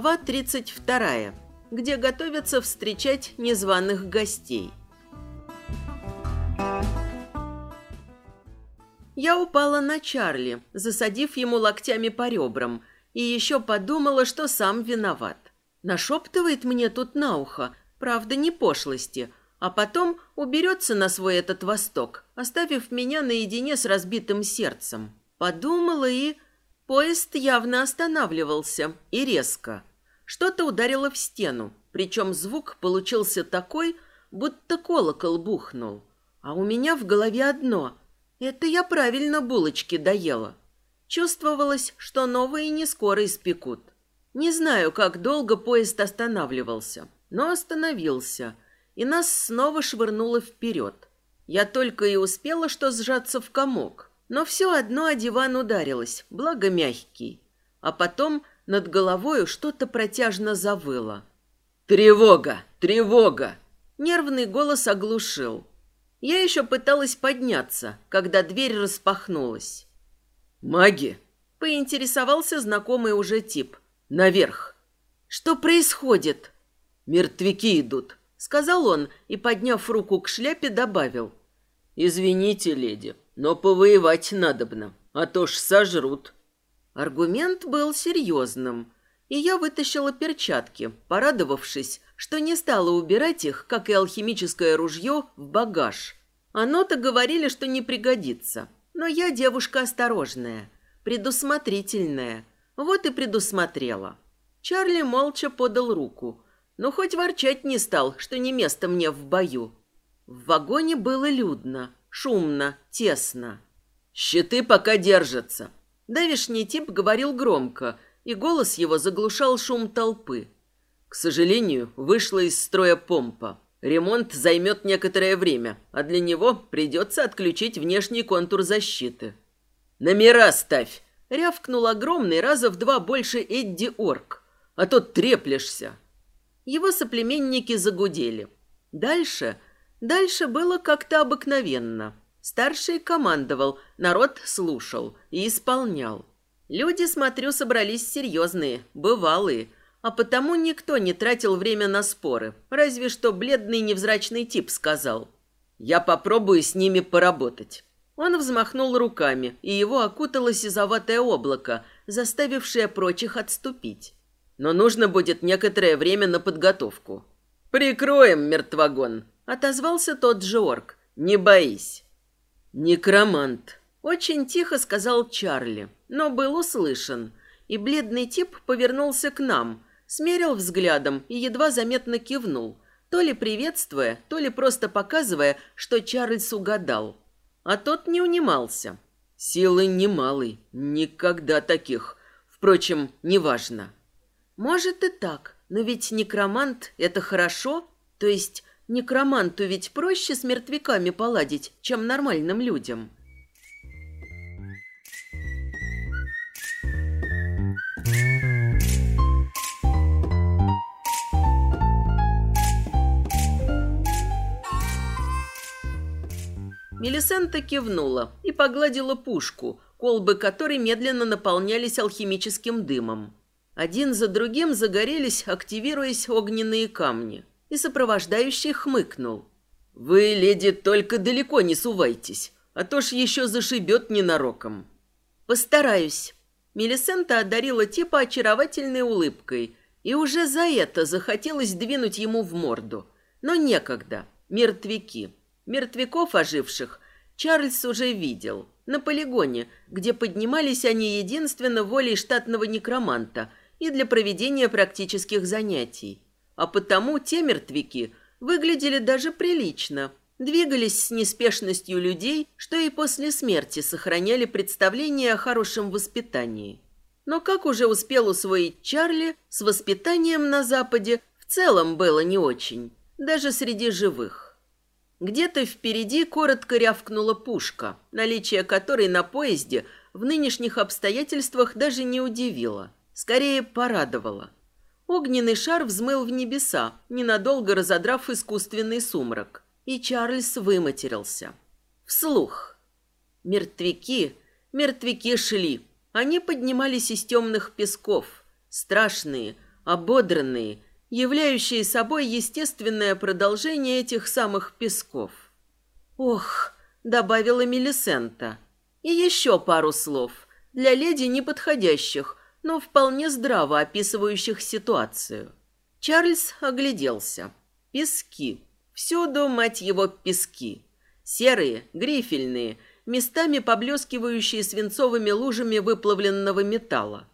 Глава 32, где готовятся встречать незваных гостей. Я упала на Чарли, засадив ему локтями по ребрам, и еще подумала, что сам виноват. Нашептывает мне тут на ухо, правда, не пошлости, а потом уберется на свой этот восток, оставив меня наедине с разбитым сердцем. Подумала и... Поезд явно останавливался, и резко. Что-то ударило в стену, причем звук получился такой, будто колокол бухнул. А у меня в голове одно. Это я правильно булочки доела. Чувствовалось, что новые не скоро испекут. Не знаю, как долго поезд останавливался, но остановился, и нас снова швырнуло вперед. Я только и успела что сжаться в комок. Но все одно о диван ударилось, благо мягкий. А потом над головою что-то протяжно завыло. «Тревога! Тревога!» Нервный голос оглушил. Я еще пыталась подняться, когда дверь распахнулась. «Маги?» — поинтересовался знакомый уже тип. «Наверх». «Что происходит?» «Мертвяки идут», — сказал он и, подняв руку к шляпе, добавил. «Извините, леди, но повоевать надобно, а то ж сожрут. Аргумент был серьезным, и я вытащила перчатки, порадовавшись, что не стала убирать их, как и алхимическое ружье, в багаж. Оно-то говорили, что не пригодится. Но я девушка осторожная, предусмотрительная. Вот и предусмотрела. Чарли молча подал руку, но хоть ворчать не стал, что не место мне в бою. В вагоне было людно, Шумно, тесно. «Щиты пока держатся». Давишний тип говорил громко, и голос его заглушал шум толпы. К сожалению, вышла из строя помпа. Ремонт займет некоторое время, а для него придется отключить внешний контур защиты. «Номера ставь!» — рявкнул огромный, раза в два больше Эдди Орк. «А то треплешься!» Его соплеменники загудели. Дальше Дальше было как-то обыкновенно. Старший командовал, народ слушал и исполнял. Люди, смотрю, собрались серьезные, бывалые, а потому никто не тратил время на споры, разве что бледный невзрачный тип сказал. «Я попробую с ними поработать». Он взмахнул руками, и его окутало сизоватое облако, заставившее прочих отступить. Но нужно будет некоторое время на подготовку. «Прикроем, мертвогон!» Отозвался тот же орк. «Не боись». «Некромант», — очень тихо сказал Чарли, но был услышан. И бледный тип повернулся к нам, смерил взглядом и едва заметно кивнул, то ли приветствуя, то ли просто показывая, что Чарльз угадал. А тот не унимался. Силы немалой, никогда таких. Впрочем, неважно. Может и так, но ведь некромант — это хорошо, то есть Некроманту ведь проще с мертвяками поладить, чем нормальным людям. Мелисента кивнула и погладила пушку, колбы которой медленно наполнялись алхимическим дымом. Один за другим загорелись, активируясь огненные камни и сопровождающий хмыкнул. «Вы, леди, только далеко не сувайтесь, а то ж еще зашибет ненароком». «Постараюсь». Мелисента одарила типа очаровательной улыбкой, и уже за это захотелось двинуть ему в морду. Но некогда. Мертвяки. Мертвяков оживших Чарльз уже видел. На полигоне, где поднимались они единственно волей штатного некроманта и для проведения практических занятий а потому те мертвяки выглядели даже прилично, двигались с неспешностью людей, что и после смерти сохраняли представление о хорошем воспитании. Но, как уже успел усвоить Чарли, с воспитанием на Западе в целом было не очень, даже среди живых. Где-то впереди коротко рявкнула пушка, наличие которой на поезде в нынешних обстоятельствах даже не удивило, скорее порадовало – Огненный шар взмыл в небеса, ненадолго разодрав искусственный сумрак. И Чарльз выматерился. Вслух. Мертвяки, мертвяки шли. Они поднимались из темных песков. Страшные, ободранные, являющие собой естественное продолжение этих самых песков. «Ох», — добавила Мелисента, — «и еще пару слов, для леди неподходящих, но вполне здраво описывающих ситуацию». Чарльз огляделся. Пески. Всюду, мать его, пески. Серые, грифельные, местами поблескивающие свинцовыми лужами выплавленного металла.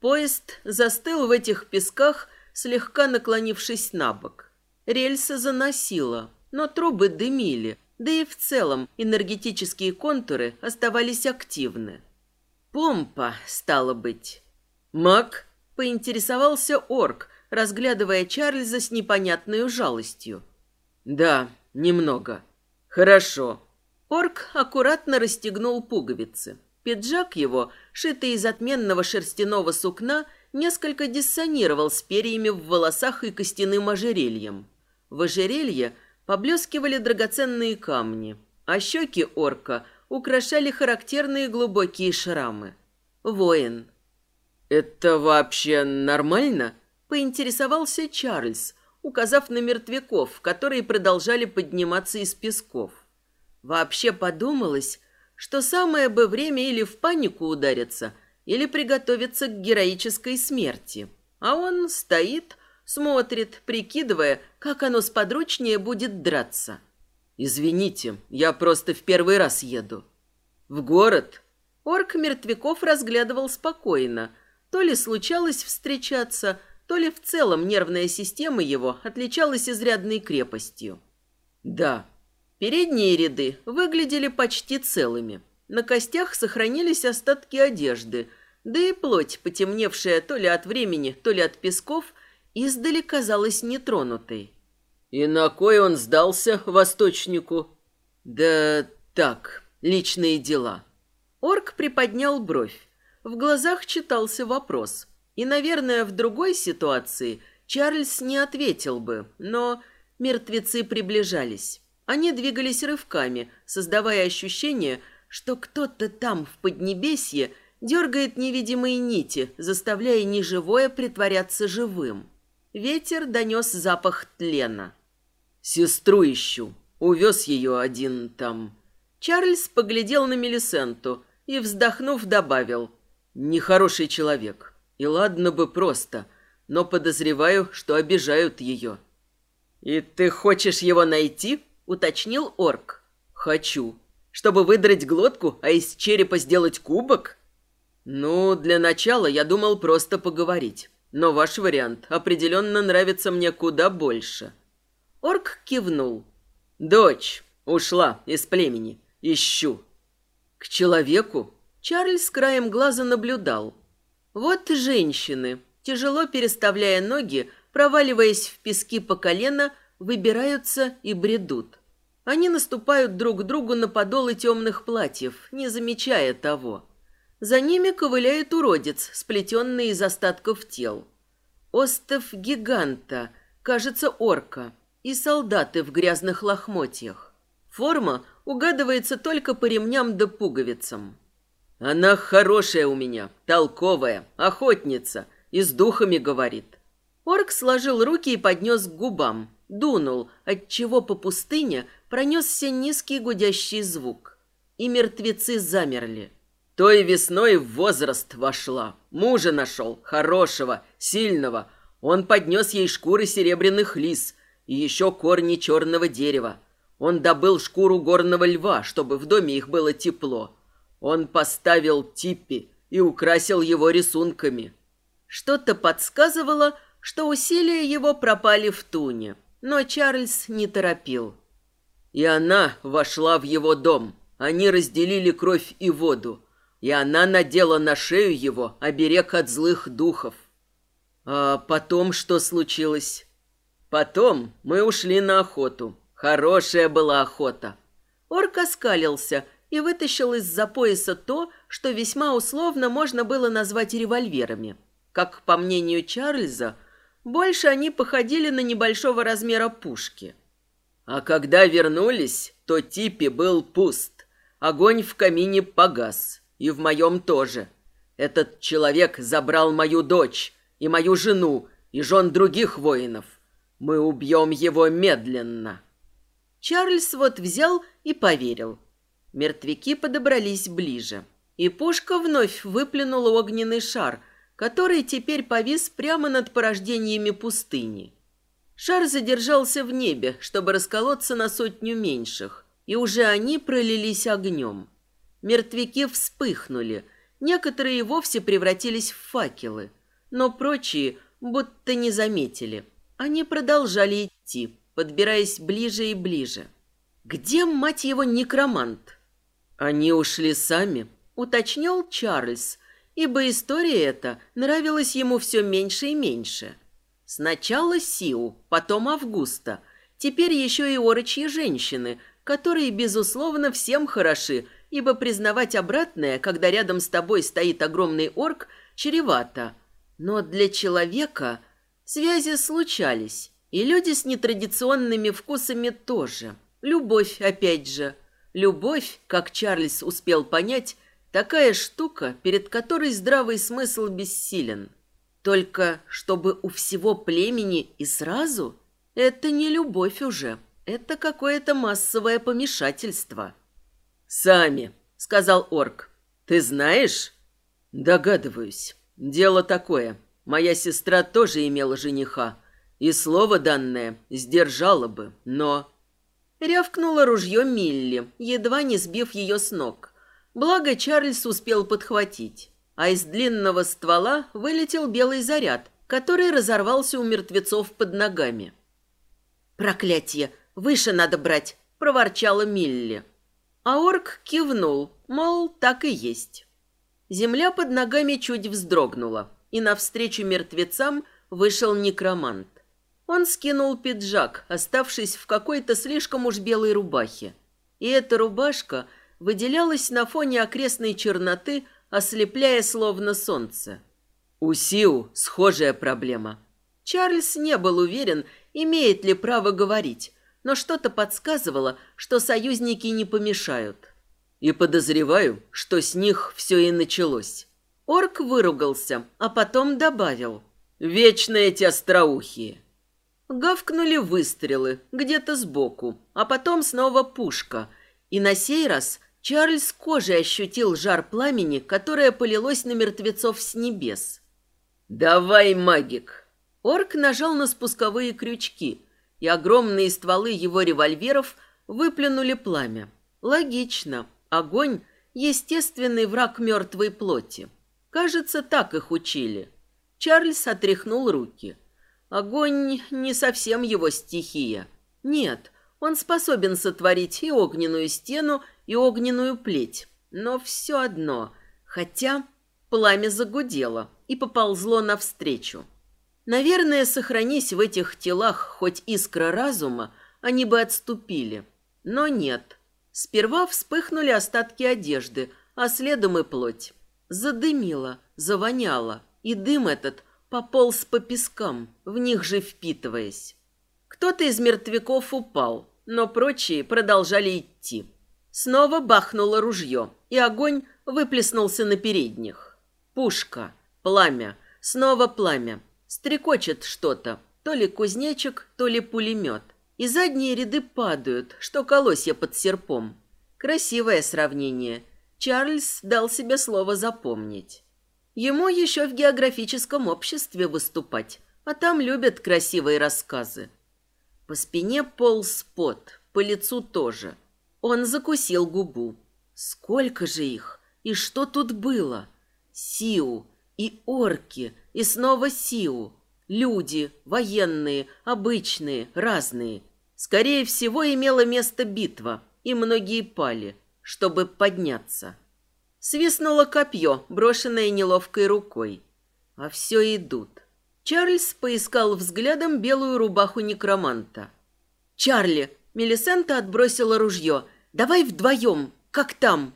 Поезд застыл в этих песках, слегка наклонившись на бок. Рельсы заносило, но трубы дымили, да и в целом энергетические контуры оставались активны. Помпа, стало быть. Маг поинтересовался орк, разглядывая Чарльза с непонятной жалостью. «Да, немного. Хорошо». Орк аккуратно расстегнул пуговицы. Пиджак его, шитый из отменного шерстяного сукна, несколько диссонировал с перьями в волосах и костяным ожерельем. В ожерелье поблескивали драгоценные камни, а щеки орка украшали характерные глубокие шрамы. Воин. «Это вообще нормально?» – поинтересовался Чарльз, указав на мертвяков, которые продолжали подниматься из песков. Вообще подумалось, что самое бы время или в панику удариться, или приготовиться к героической смерти. А он стоит, смотрит, прикидывая, как оно сподручнее будет драться. «Извините, я просто в первый раз еду». «В город?» Орк мертвяков разглядывал спокойно. То ли случалось встречаться, то ли в целом нервная система его отличалась изрядной крепостью. «Да, Передние ряды выглядели почти целыми. На костях сохранились остатки одежды, да и плоть, потемневшая то ли от времени, то ли от песков, издали казалась нетронутой. «И на кой он сдался восточнику?» «Да так, личные дела». Орк приподнял бровь. В глазах читался вопрос. И, наверное, в другой ситуации Чарльз не ответил бы, но мертвецы приближались. Они двигались рывками, создавая ощущение, что кто-то там, в Поднебесье, дергает невидимые нити, заставляя неживое притворяться живым. Ветер донес запах тлена. «Сестру ищу. Увез ее один там». Чарльз поглядел на Мелисенту и, вздохнув, добавил. «Нехороший человек. И ладно бы просто, но подозреваю, что обижают ее». «И ты хочешь его найти?» уточнил орк. Хочу. Чтобы выдрать глотку, а из черепа сделать кубок? Ну, для начала я думал просто поговорить. Но ваш вариант определенно нравится мне куда больше. Орк кивнул. Дочь ушла из племени. Ищу. К человеку Чарльз краем глаза наблюдал. Вот женщины, тяжело переставляя ноги, проваливаясь в пески по колено, выбираются и бредут. Они наступают друг другу на подолы темных платьев, не замечая того. За ними ковыляет уродец, сплетенный из остатков тел. Остов гиганта, кажется, орка, и солдаты в грязных лохмотьях. Форма угадывается только по ремням да пуговицам. Она хорошая у меня, толковая, охотница, и с духами говорит. Орк сложил руки и поднес к губам, дунул, отчего по пустыне пронесся низкий гудящий звук. И мертвецы замерли. Той весной в возраст вошла. Мужа нашел, хорошего, сильного. Он поднес ей шкуры серебряных лис и еще корни черного дерева. Он добыл шкуру горного льва, чтобы в доме их было тепло. Он поставил типи и украсил его рисунками. Что-то подсказывало, что усилия его пропали в туне, но Чарльз не торопил. И она вошла в его дом. Они разделили кровь и воду. И она надела на шею его оберег от злых духов. А потом что случилось? Потом мы ушли на охоту. Хорошая была охота. Орк оскалился и вытащил из-за пояса то, что весьма условно можно было назвать револьверами. Как по мнению Чарльза, больше они походили на небольшого размера пушки – а когда вернулись, то Типи был пуст. Огонь в камине погас. И в моем тоже. Этот человек забрал мою дочь и мою жену и жен других воинов. Мы убьем его медленно». Чарльз вот взял и поверил. Мертвяки подобрались ближе, и пушка вновь выплюнула огненный шар, который теперь повис прямо над порождениями пустыни. Шар задержался в небе, чтобы расколоться на сотню меньших, и уже они пролились огнем. Мертвяки вспыхнули, некоторые и вовсе превратились в факелы, но прочие будто не заметили. Они продолжали идти, подбираясь ближе и ближе. «Где, мать его, некромант?» «Они ушли сами», — уточнил Чарльз, ибо история эта нравилась ему все меньше и меньше. Сначала Сиу, потом Августа, теперь еще и орочьи женщины, которые, безусловно, всем хороши, ибо признавать обратное, когда рядом с тобой стоит огромный орк, чревато. Но для человека связи случались, и люди с нетрадиционными вкусами тоже. Любовь, опять же. Любовь, как Чарльз успел понять, такая штука, перед которой здравый смысл бессилен. Только чтобы у всего племени и сразу, это не любовь уже, это какое-то массовое помешательство. «Сами», — сказал орк. «Ты знаешь?» «Догадываюсь. Дело такое. Моя сестра тоже имела жениха, и слово данное сдержала бы, но...» Рявкнуло ружье Милли, едва не сбив ее с ног. Благо Чарльз успел подхватить, а из длинного ствола вылетел белый заряд, который разорвался у мертвецов под ногами. «Проклятие! Выше надо брать!» – проворчала Милли. А орк кивнул, мол, так и есть. Земля под ногами чуть вздрогнула, и навстречу мертвецам вышел некромант. Он скинул пиджак, оставшись в какой-то слишком уж белой рубахе. И эта рубашка выделялась на фоне окрестной черноты, ослепляя словно солнце. У Сиу схожая проблема. Чарльз не был уверен, имеет ли право говорить, но что-то подсказывало, что союзники не помешают. И подозреваю, что с них все и началось. Орк выругался, а потом добавил. «Вечно эти остроухие!» Гавкнули выстрелы где-то сбоку, а потом снова пушка. И на сей раз Чарльз кожей ощутил жар пламени, которое полилось на мертвецов с небес. «Давай, магик!» Орк нажал на спусковые крючки, и огромные стволы его револьверов выплюнули пламя. Логично. Огонь – естественный враг мертвой плоти. Кажется, так их учили. Чарльз отряхнул руки – Огонь не совсем его стихия. Нет, он способен сотворить и огненную стену, и огненную плеть. Но все одно, хотя пламя загудело и поползло навстречу. Наверное, сохранись в этих телах хоть искра разума, они бы отступили. Но нет. Сперва вспыхнули остатки одежды, а следом и плоть. Задымило, завоняло, и дым этот – пополз по пескам, в них же впитываясь. Кто-то из мертвяков упал, но прочие продолжали идти. Снова бахнуло ружье, и огонь выплеснулся на передних. Пушка, пламя, снова пламя. Стрекочет что-то, то ли кузнечик, то ли пулемет. И задние ряды падают, что колосья под серпом. Красивое сравнение. Чарльз дал себе слово запомнить. Ему еще в географическом обществе выступать, а там любят красивые рассказы. По спине полз пот, по лицу тоже. Он закусил губу. Сколько же их? И что тут было? Сиу, и орки, и снова Сиу. Люди, военные, обычные, разные. Скорее всего, имела место битва, и многие пали, чтобы подняться. Свистнуло копье, брошенное неловкой рукой. А все идут. Чарльз поискал взглядом белую рубаху некроманта. «Чарли!» Мелисента отбросила ружье. «Давай вдвоем! Как там?»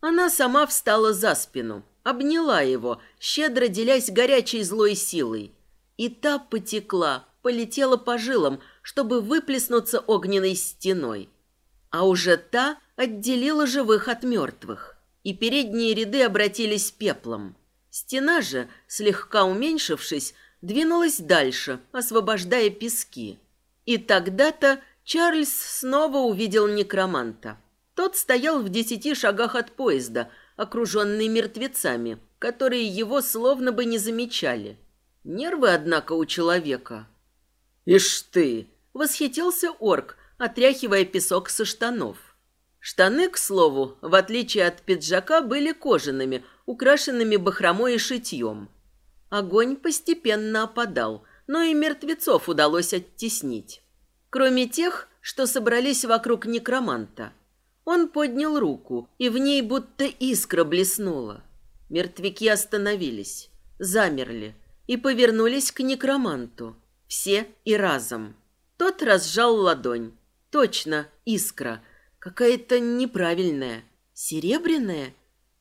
Она сама встала за спину, обняла его, щедро делясь горячей злой силой. И та потекла, полетела по жилам, чтобы выплеснуться огненной стеной. А уже та отделила живых от мертвых и передние ряды обратились пеплом. Стена же, слегка уменьшившись, двинулась дальше, освобождая пески. И тогда-то Чарльз снова увидел некроманта. Тот стоял в десяти шагах от поезда, окруженный мертвецами, которые его словно бы не замечали. Нервы, однако, у человека. «Ишь ты!» — восхитился орк, отряхивая песок со штанов. Штаны, к слову, в отличие от пиджака, были кожаными, украшенными бахромой и шитьем. Огонь постепенно опадал, но и мертвецов удалось оттеснить. Кроме тех, что собрались вокруг некроманта. Он поднял руку, и в ней будто искра блеснула. Мертвяки остановились, замерли и повернулись к некроманту. Все и разом. Тот разжал ладонь. Точно, искра. Какая-то неправильная. Серебряная?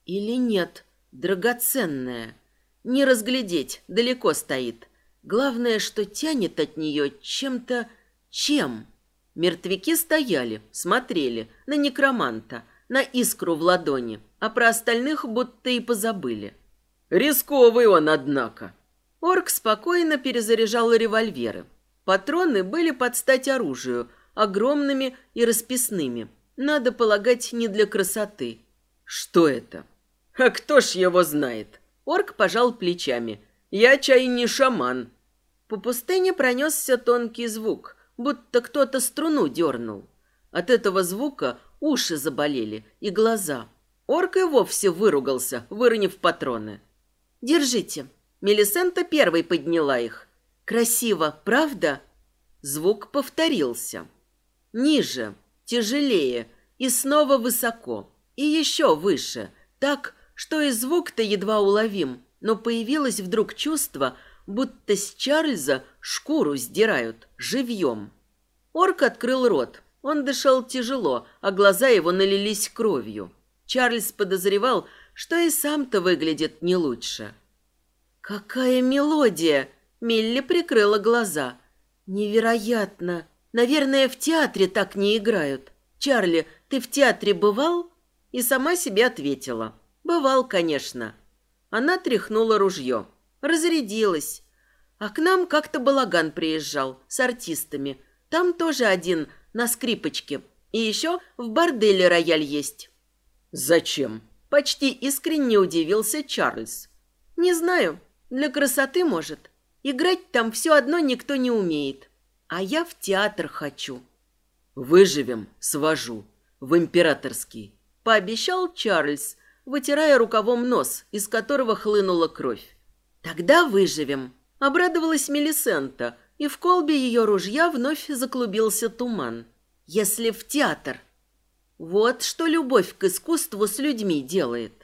Или нет? Драгоценная. Не разглядеть, далеко стоит. Главное, что тянет от нее чем-то... Чем? Мертвяки стояли, смотрели на некроманта, на искру в ладони, а про остальных будто и позабыли. Рисковый он, однако. Орк спокойно перезаряжал револьверы. Патроны были под стать оружию, огромными и расписными. Надо полагать, не для красоты. Что это? А кто ж его знает? Орк пожал плечами. Я чай не шаман. По пустыне пронесся тонкий звук, будто кто-то струну дернул. От этого звука уши заболели и глаза. Орк и вовсе выругался, выронив патроны. «Держите». Мелисента первой подняла их. «Красиво, правда?» Звук повторился. Ниже, тяжелее и снова высоко. И еще выше, так, что и звук-то едва уловим, но появилось вдруг чувство, будто с Чарльза шкуру сдирают, живьем. Орк открыл рот. Он дышал тяжело, а глаза его налились кровью. Чарльз подозревал, что и сам-то выглядит не лучше. «Какая мелодия!» Милли прикрыла глаза. «Невероятно! Наверное, в театре так не играют. Чарли, ты в театре бывал?» И сама себе ответила. «Бывал, конечно». Она тряхнула ружье. Разрядилась. А к нам как-то балаган приезжал с артистами. Там тоже один на скрипочке. И еще в борделе рояль есть. «Зачем?» Почти искренне удивился Чарльз. «Не знаю. Для красоты, может. Играть там все одно никто не умеет. А я в театр хочу». «Выживем, свожу. В императорский», — пообещал Чарльз, вытирая рукавом нос, из которого хлынула кровь. «Тогда выживем», — обрадовалась Мелисента, и в колбе ее ружья вновь заклубился туман. «Если в театр». Вот что любовь к искусству с людьми делает.